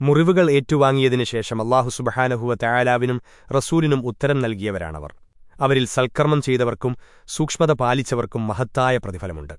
മുറിവുകൾ ഏറ്റുവാങ്ങിയതിനു ശേഷം അള്ളാഹു സുബഹാനഹുവ തയാലാവിനും റസൂലിനും ഉത്തരം നൽകിയവരാണവർ. അവരിൽ സൽക്കർമ്മം ചെയ്തവർക്കും സൂക്ഷ്മത പാലിച്ചവർക്കും മഹത്തായ പ്രതിഫലമുണ്ട്.